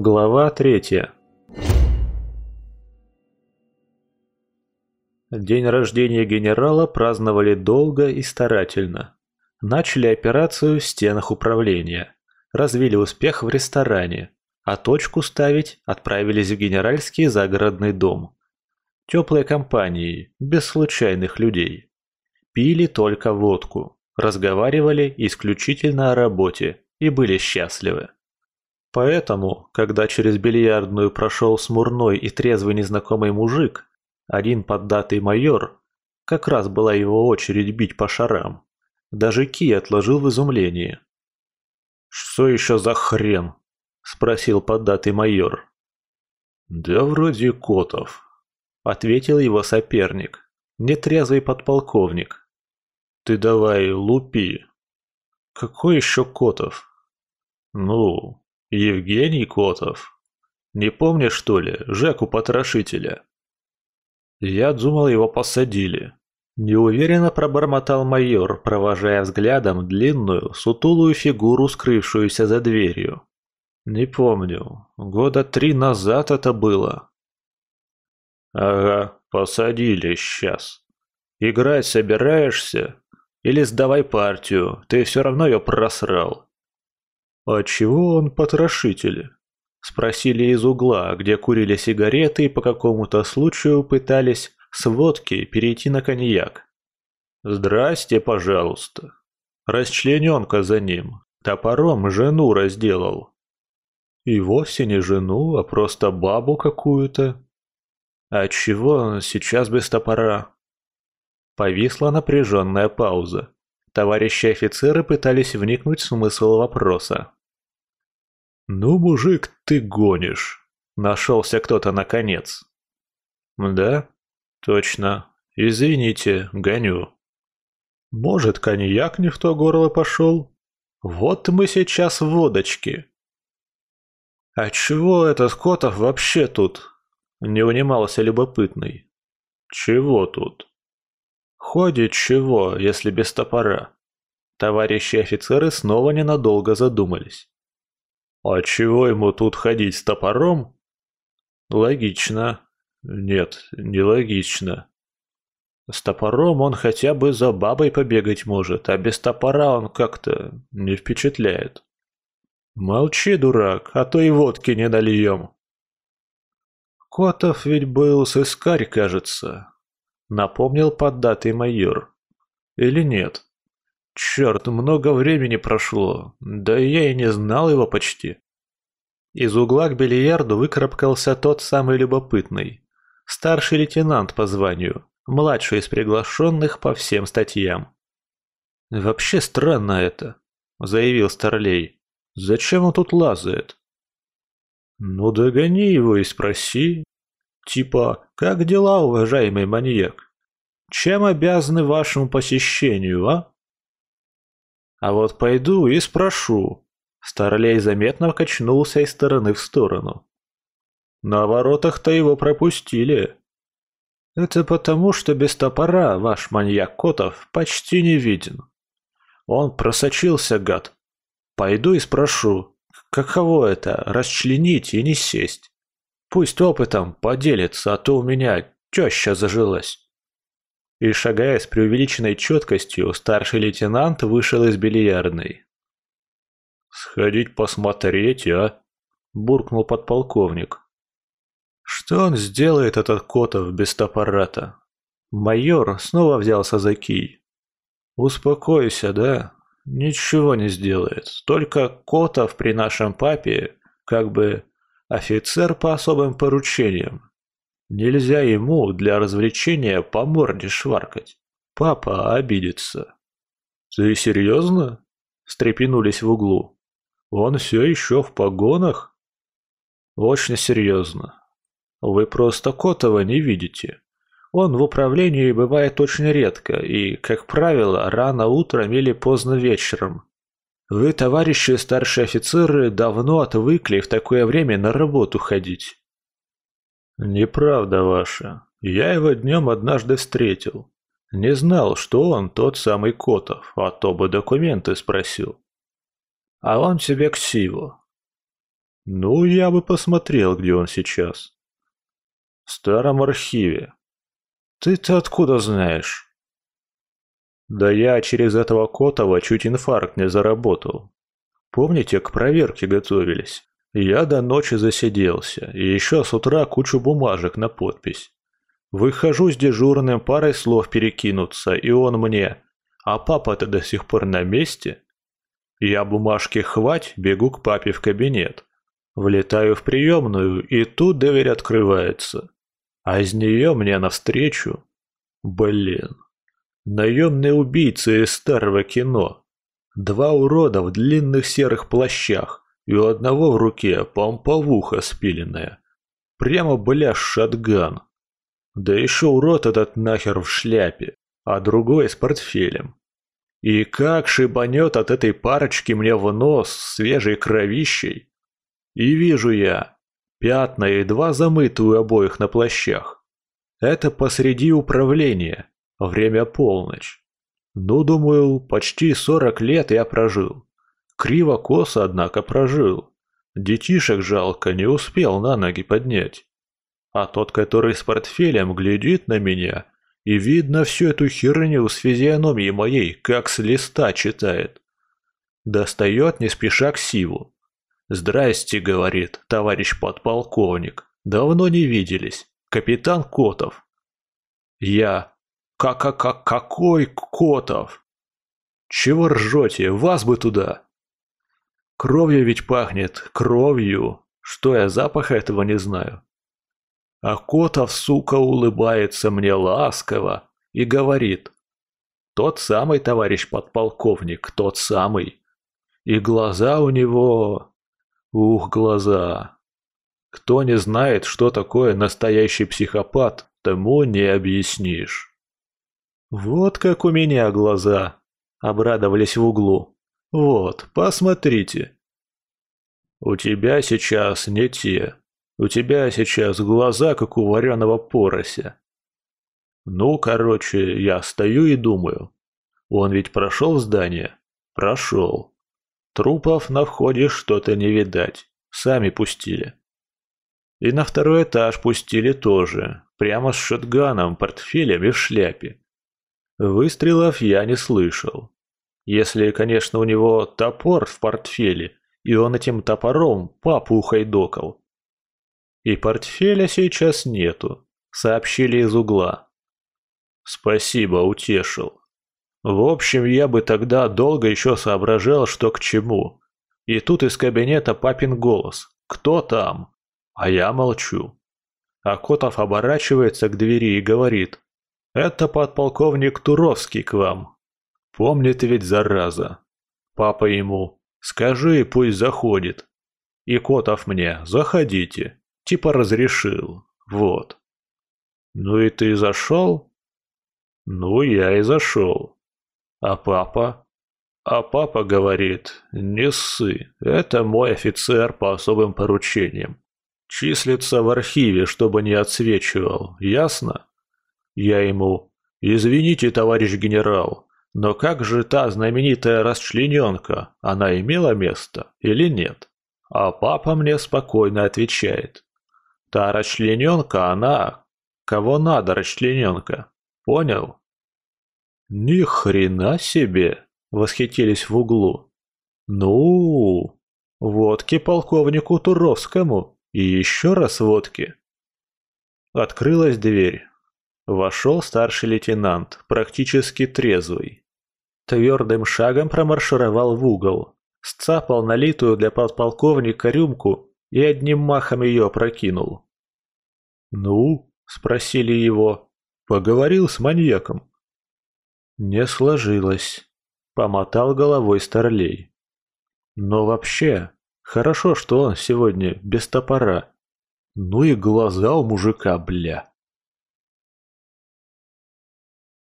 Глава третья День рождения генерала праздновали долго и старательно. Начали операцию в стенах управления. Развили успех в ресторане, а точку ставить отправились в генеральский загородный дом. Теплой компанией, без случайных людей. Пили только водку, разговаривали исключительно о работе и были счастливы. Поэтому, когда через бильярдную прошел смурной и трезвый незнакомый мужик, один поддатый майор, как раз была его очередь бить по шарам, даже Ки отложил в изумлении. «Что еще за хрен?» – спросил поддатый майор. «Да вроде Котов», – ответил его соперник, нетрезвый подполковник. «Ты давай лупи». «Какой еще Котов?» «Ну, Евгений Котов. Не помнишь, что ли, Жеку-потрошителя?» «Я думал, его посадили». Неуверенно пробормотал майор, провожая взглядом длинную, сутулую фигуру, скрывшуюся за дверью. «Не помню. Года три назад это было». «Ага, посадили сейчас. Играть собираешься? Или сдавай партию, ты все равно ее просрал». «А чего он потрошители?» Спросили из угла, где курили сигареты и по какому-то случаю пытались с водки перейти на коньяк. «Здрасте, пожалуйста». Расчлененка за ним, топором жену разделал. И вовсе не жену, а просто бабу какую-то. А чего сейчас без топора? Повисла напряженная пауза. Товарищи офицеры пытались вникнуть в смысл вопроса. «Ну, мужик, ты гонишь!» Нашелся кто-то наконец. «Да? Точно. Извините, гоню». «Может, коньяк не в то горло пошел? Вот мы сейчас в водочке». «А чего этот Котов вообще тут?» Не унимался любопытный. «Чего тут?» «Ходит чего, если без топора?» Товарищи офицеры снова ненадолго задумались. А чего ему тут ходить с топором? Логично. Нет, не логично. С топором он хотя бы за бабой побегать может, а без топора он как-то не впечатляет. Молчи, дурак, а то и водки не нальем. Котов ведь был сыскарь, кажется. Напомнил поддатый майор. Или нет? Черт, много времени прошло, да я и не знал его почти. Из угла к бильярду выкарабкался тот самый любопытный. Старший лейтенант по званию, младший из приглашенных по всем статьям. «Вообще странно это», — заявил Старлей. «Зачем он тут лазает?» «Ну догони его и спроси. Типа, как дела, уважаемый маньяк? Чем обязаны вашему посещению, а?» А вот пойду и спрошу. Старлей заметно качнулся из стороны в сторону. На воротах-то его пропустили. Это потому, что без топора ваш маньяк Котов почти не виден. Он просочился, гад. Пойду и спрошу, каково это расчленить и не сесть. Пусть опытом поделится, а то у меня теща зажилась. И шагая с преувеличенной четкостью, старший лейтенант вышел из бильярдной. «Сходить посмотреть, а?» – буркнул подполковник. «Что он сделает, этот Котов, без топората?» Майор снова взялся за кий. «Успокойся, да? Ничего не сделает. Только Котов при нашем папе, как бы офицер по особым поручениям. Нельзя ему для развлечения по морде шваркать. Папа обидится. Ты серьезно? Стрепенулись в углу. Он все еще в погонах? Очень серьезно. Вы просто Котова не видите. Он в управлении бывает очень редко и, как правило, рано утром или поздно вечером. Вы, товарищи старшие офицеры, давно отвыкли в такое время на работу ходить. «Неправда ваша. Я его днем однажды встретил. Не знал, что он тот самый Котов, а то бы документы спросил. А он тебе ксиву». Ну, я бы посмотрел, где он сейчас. В старом архиве. Ты-то откуда знаешь? Да я через этого Котова чуть инфаркт не заработал. Помните, к проверке готовились? Я до ночи засиделся, и еще с утра кучу бумажек на подпись. Выхожу с дежурным, парой слов перекинуться, и он мне. А папа-то до сих пор на месте? Я бумажки хвать, бегу к папе в кабинет. Влетаю в приемную, и тут дверь открывается. А из нее мне навстречу... Блин. Наемные убийцы из старого кино. Два урода в длинных серых плащах, и у одного в руке помповуха спиленная. Прямо, бля, шатган. Да еще урод этот нахер в шляпе, а другой с портфелем. И как шибанет от этой парочки мне в нос свежей кровищей. И вижу я пятна, едва замытую обоих на плащах. Это посреди управления, время полночь. Ну, думаю, почти сорок лет я прожил. Криво-косо, однако, прожил. Детишек жалко, не успел на ноги поднять. А тот, который с портфелем, глядит на меня, и видно всю эту херню с физиономией моей, как с листа читает. Достает не спеша к Сиву. «Здрасте», — говорит, товарищ подполковник. «Давно не виделись. Капитан Котов». Я. «Как-как-как, какой Котов?» «Чего ржете? Вас бы туда!» Кровью ведь пахнет, кровью. Что я запаха этого не знаю. А Котов, сука, улыбается мне ласково и говорит. Тот самый товарищ подполковник, тот самый. И глаза у него... Ух, глаза. Кто не знает, что такое настоящий психопат, тому не объяснишь. Вот как у меня глаза, обрадовались в углу. Вот, посмотрите. У тебя сейчас не те. У тебя сейчас глаза, как у вареного порося. Ну, короче, я стою и думаю. Он ведь прошел здание? Прошел. Трупов на входе что-то не видать. Сами пустили. И на второй этаж пустили тоже. Прямо с шотганом, портфелем и в шляпе. Выстрелов я не слышал. Если, конечно, у него топор в портфеле, и он этим топором папу ухайдокал. И портфеля сейчас нету, сообщили из угла. Спасибо, утешил. В общем, я бы тогда долго еще соображал, что к чему. И тут из кабинета папин голос. «Кто там?» А я молчу. А Котов оборачивается к двери и говорит. «Это подполковник Туровский к вам. Помнит ведь зараза. Папа ему «Скажи, пусть заходит». И Котов мне «Заходите». Типа разрешил. Вот. Ну и ты зашел? Ну, я и зашел. А папа? А папа говорит, не ссы, это мой офицер по особым поручениям. Числится в архиве, чтобы не отсвечивал, ясно? Я ему, извините, товарищ генерал, но как же та знаменитая расчлененка, она имела место или нет? А папа мне спокойно отвечает. Та расчлененка, она... Кого надо расчлененка? Понял? Ни хрена себе! Восхитились в углу. Ну, водки полковнику Туровскому. И еще раз водки. Открылась дверь. Вошел старший лейтенант, практически трезвый. Твердым шагом промаршировал в угол, сцапал налитую для подполковника рюмку и одним махом ее прокинул. «Ну?» – спросили его. «Поговорил с маньяком?» «Не сложилось», – помотал головой Старлей. «Но вообще, хорошо, что он сегодня без топора. Ну и глаза у мужика, бля».